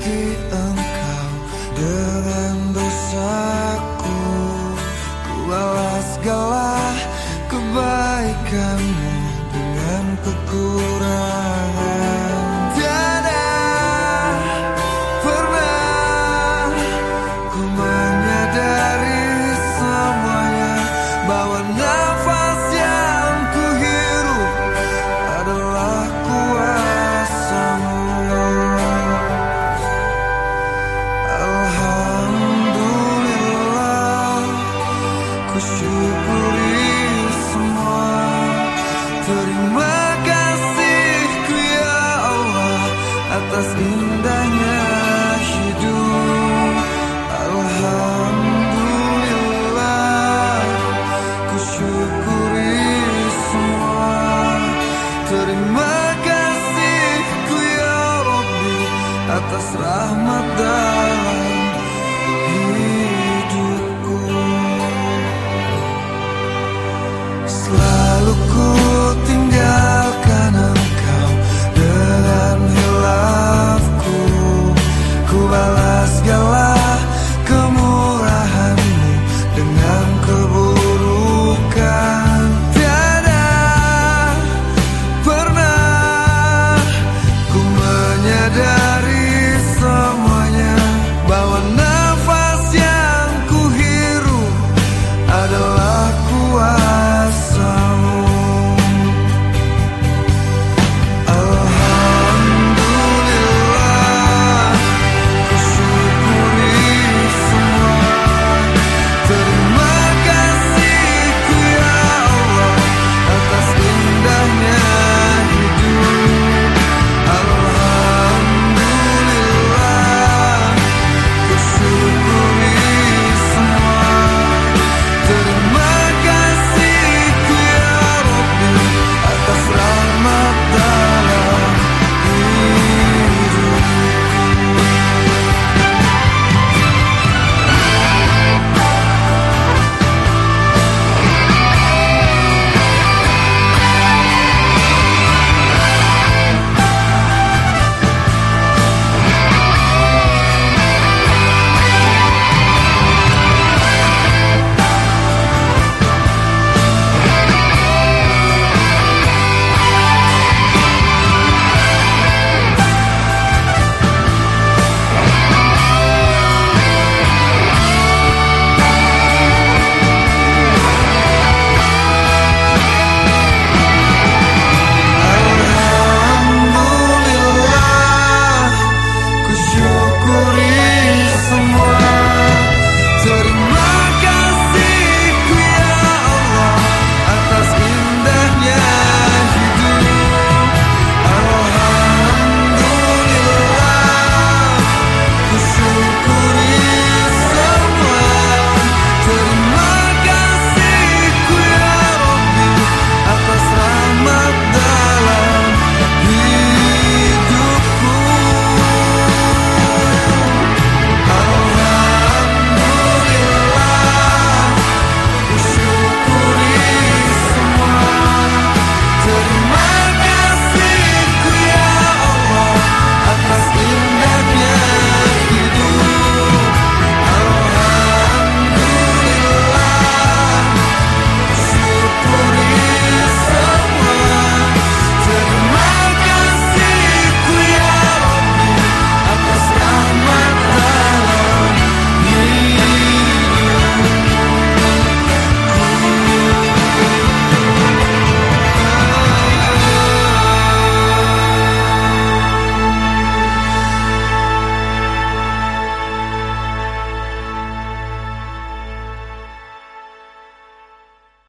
menyakiti dengan dosaku. Ku balas segala kebaikanmu dengan peku rahmat dari